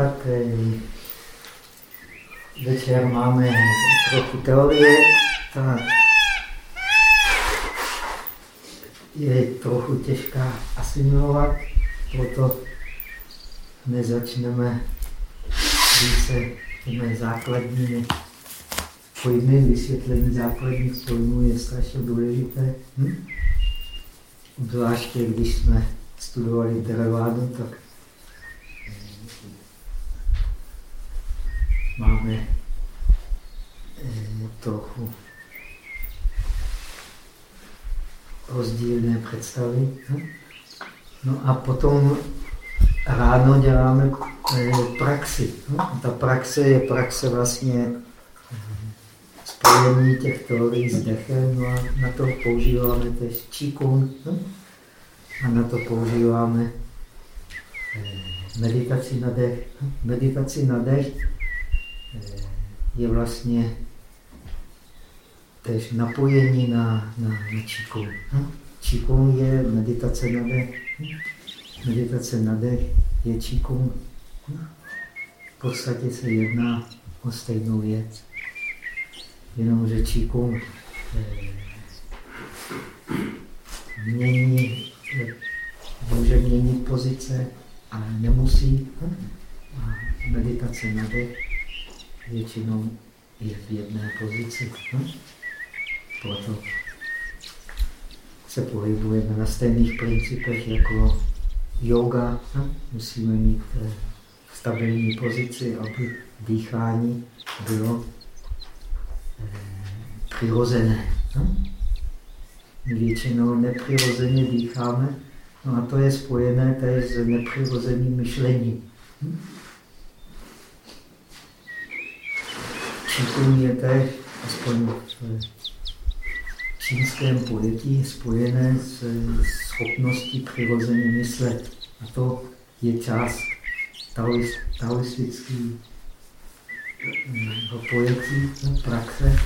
tak eh, večer máme trochu teorie, tak je trochu těžká asimilovat, proto nezačneme více těmi základními pojmy, vysvětlení základních pojmů je strašně důležité. Hm? Zvláště když jsme studovali Theravadu, tak máme eh, trochu rozdílné představy. Hm? No a potom ráno děláme eh, praxi. Hm? Ta praxe je praxe vlastně spojení těch teorií s dechem, no a na to používáme tež číkun hm? a na to používáme eh, meditaci na dech. Meditaci na dech je vlastně tež napojení na, na, na číkun. Hm? Číkun je meditace na dech. Meditace na dech je číkun. V podstatě se jedná o stejnou věc jenomže Qigong eh, mění, může měnit pozice, ale nemusí. A meditace na dech většinou je v jedné pozici. Proto se pohybujeme na stejných principech jako yoga. Musíme mít eh, stabilní pozici, aby dýchání bylo přirozené. No? Většinou nepřirozeně dýcháme, no a to je spojené tady s nepřirozeným myšlením. Hm? Číkun je aspoň v čínském pojetí, spojené s schopností přirozeně myslet. A to je část taoistického pojetí, praxe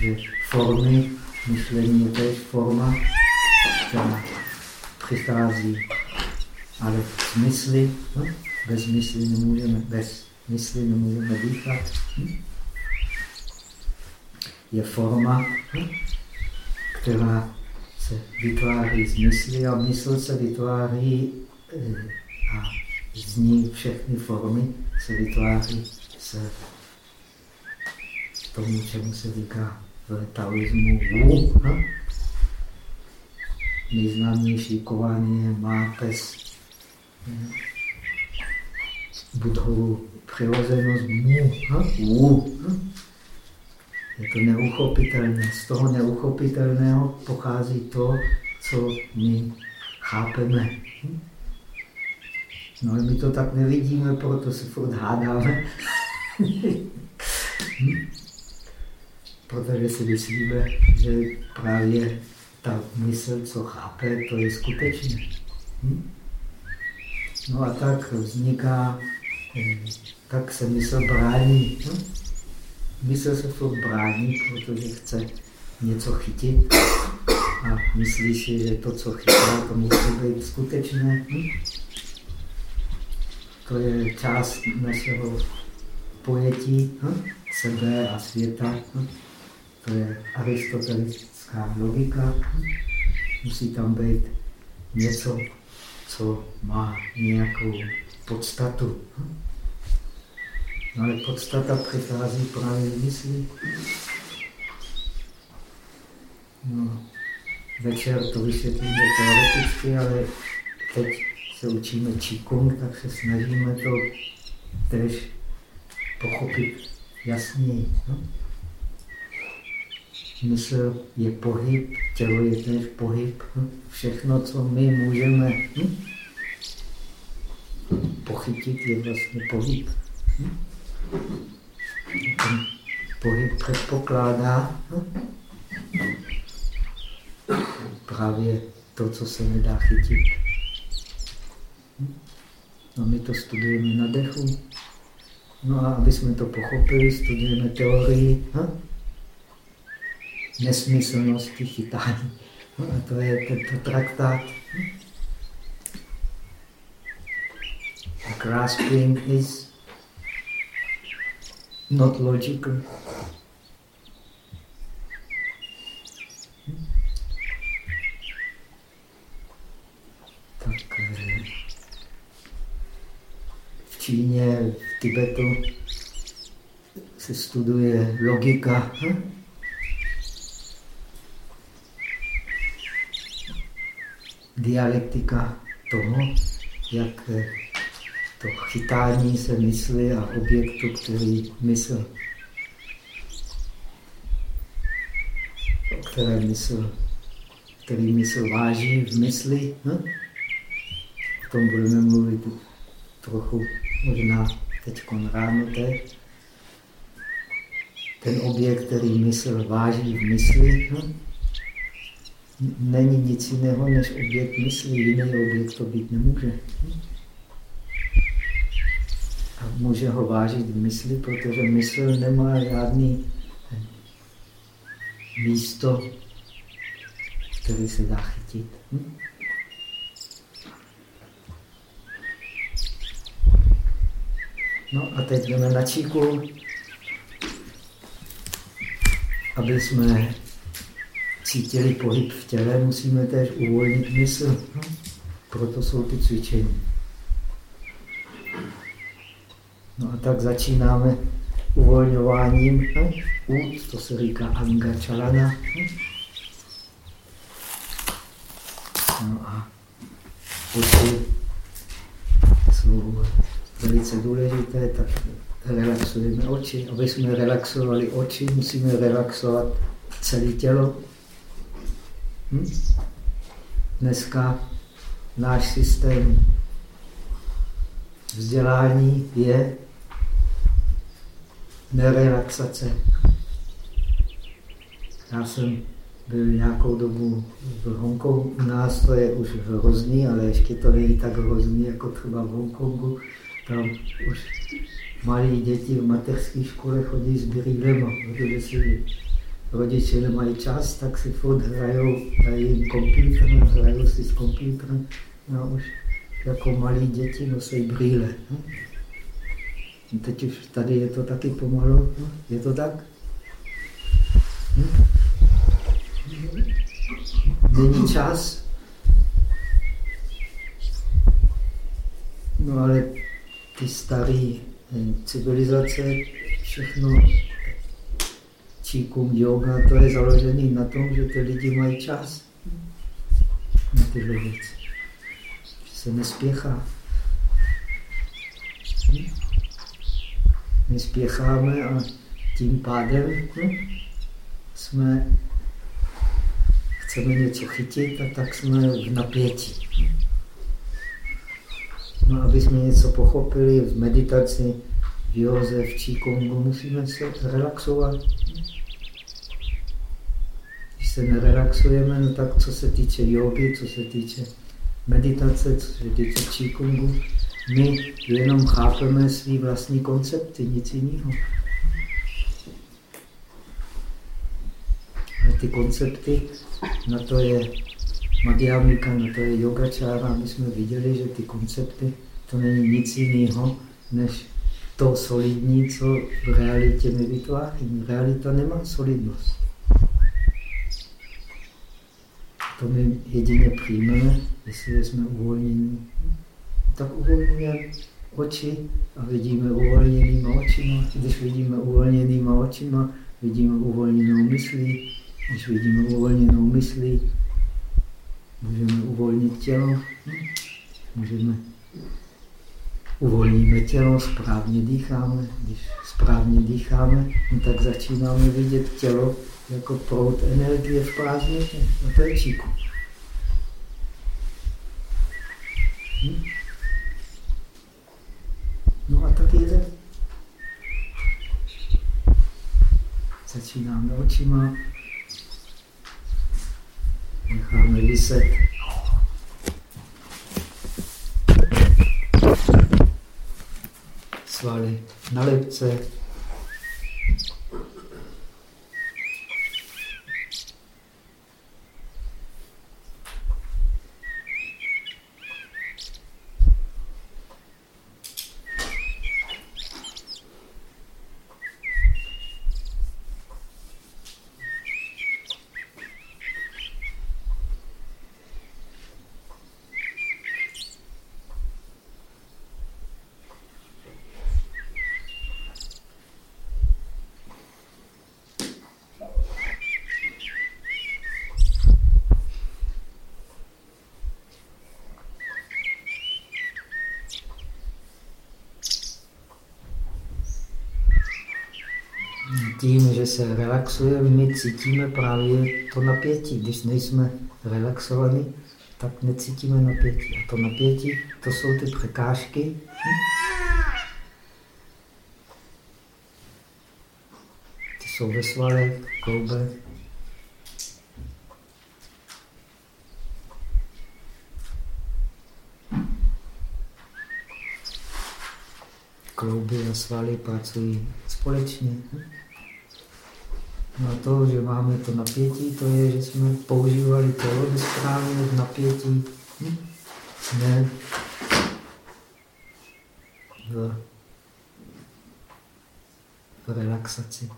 že formy myšlení je též forma, která přichází, ale smysly, no? bez mysli nemůžeme, bez mysli nemůžeme dýchat. Hm? Je forma, hm? která se vytváří z mysli a mysl se vytváří eh, a z ní všechny formy se vytváří se tomu, čemu se říká v taoismu Wu. No? Nejznámější kování je Mápes Budhovu přirozenost Mu. Je to neuchopitelné. Z toho neuchopitelného pochází to, co my chápeme. No ale my to tak nevidíme, proto se furt hádáme. protože si myslíme, že právě ta mysl, co chápe, to je skutečné. Hm? No a tak vzniká, eh, tak se mysl brání. Hm? Mysl se furt brání, protože chce něco chytit a myslí si, že to, co chytá, to musí být skutečné. Hm? To je část našeho pojetí hm? sebe a světa. To je aristotelická logika. Musí tam být něco, co má nějakou podstatu. No ale podstata přichází právě v mysli. No, večer to vysvětlíme teoreticky, ale teď se učíme Qigong, tak se snažíme to tež pochopit jasněji. No? Mysl je pohyb, tělo je tež pohyb. Všechno, co my můžeme hm? Pochytit, je vlastně pohyb. Ten pohyb předpokládá hm? právě to, co se nedá chytit. No my to studujeme na dechu. No a aby jsme to pochopili, studujeme teorii. Hm? nesmyslnosti chytání. No a to je tento traktát. Grasping is not logical. Tak eh, v Číně, v Tibetu se studuje logika. Hm? dialektika toho, jak to chytání se mysli a objektu, který mysl, které mysl, který mysl váží v mysli. Hm? O tom budeme mluvit trochu možná teď ráno teď. Ten objekt, který mysl váží v mysli, hm? není nic jiného než objekt mysli. Jiný objekt to být nemůže. A může ho vážit v mysli, protože mysl nemá žádný místo, které se dá chytit. No a teď jdeme na číku, aby jsme cítili pohyb v těle, musíme též uvolnit mysl. Proto jsou ty cvičení. No a tak začínáme uvolňováním út, to se říká anga chalana. No a oči jsou velice důležité, tak relaxujeme oči. Aby jsme relaxovali oči, musíme relaxovat celé tělo. Hm? Dneska náš systém vzdělání je nerelaxace. Já jsem byl nějakou dobu v Hongkongu, u nás to je už hrozný, ale ještě to není tak hrozný jako třeba v Hongkongu. Tam už malí děti v mateřské škole chodí s brýlema, protože si rodiče nemají čas, tak si furt hrajou, dají jim počítač, hrajou si s počítačem. No, už jako malí děti nosí brýle. No. Teď už tady je to taky pomalu. No. Je to tak? Hm? Není čas. No ale ty staré eh, civilizace všechno Číkům yoga, to je založený na tom, že ty lidi mají čas na tyhle věci. Se nespěchá. My spěcháme a tím pádem hm, jsme, chceme něco chytit a tak jsme v napětí. No, aby jsme něco pochopili v meditaci, v józe, v číkongu, musíme se relaxovat se nerelaxujeme, no tak co se týče jogy, co se týče meditace, co se týče číkungu, my jenom chápeme svý vlastní koncepty, nic jiného. A ty koncepty, na to je Madhyamika, na to je yogačára, my jsme viděli, že ty koncepty, to není nic jiného, než to solidní, co v realitě my vytváříme. Realita nemá solidnost. To my jedině přijmeme, jestli jsme uvolnění. Tak uvolňujeme oči a vidíme uvolněnýma očima. Když vidíme uvolněnýma očima, vidíme uvolněnou myslí. Když vidíme uvolněnou myslí, můžeme uvolnit tělo. Můžeme uvolníme tělo, správně dýcháme. Když správně dýcháme, no tak začínáme vidět tělo jako prout energie v prázdnotě. A to. Hm? No a tak jede. Začínáme očima. Necháme vyset. Svaly na lepce. Tím, že se relaxujeme, my cítíme právě to napětí. Když nejsme relaxovaní, tak necítíme napětí. A to napětí, to jsou ty překážky. Ty jsou ve svalech, kloubech. Klouby a svaly pracují společně. No to, že máme to napětí, to je, že jsme používali tělo nesprávně v napětí, ne v relaxaci,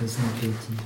bez napětí.